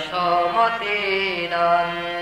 সমতে নন্দ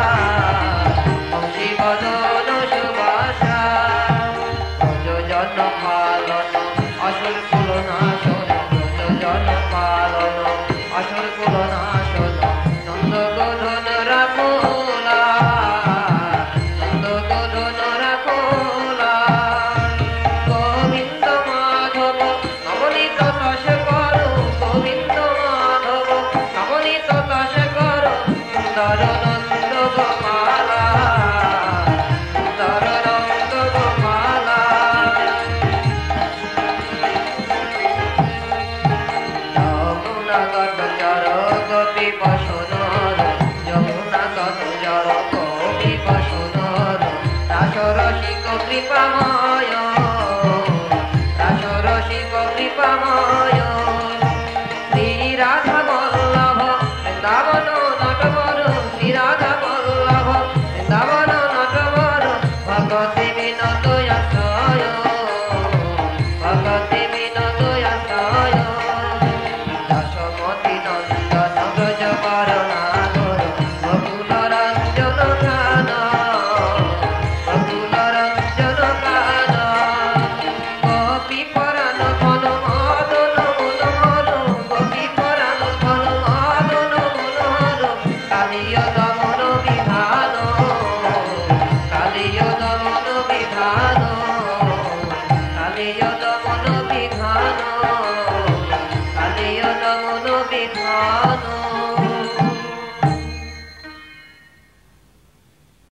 জন পালন অসুর কুলনাশন নন্দ জন পালন অসুর কুলনাশন নন্দ গোধন গত চর গতি বসুধর যমুনা গত জর কবি বসুধর রাস রসিক কৃপাময় রাস রসিক কৃপাময়। বিধান কালে নমন বিধান কালে নমন বিধান।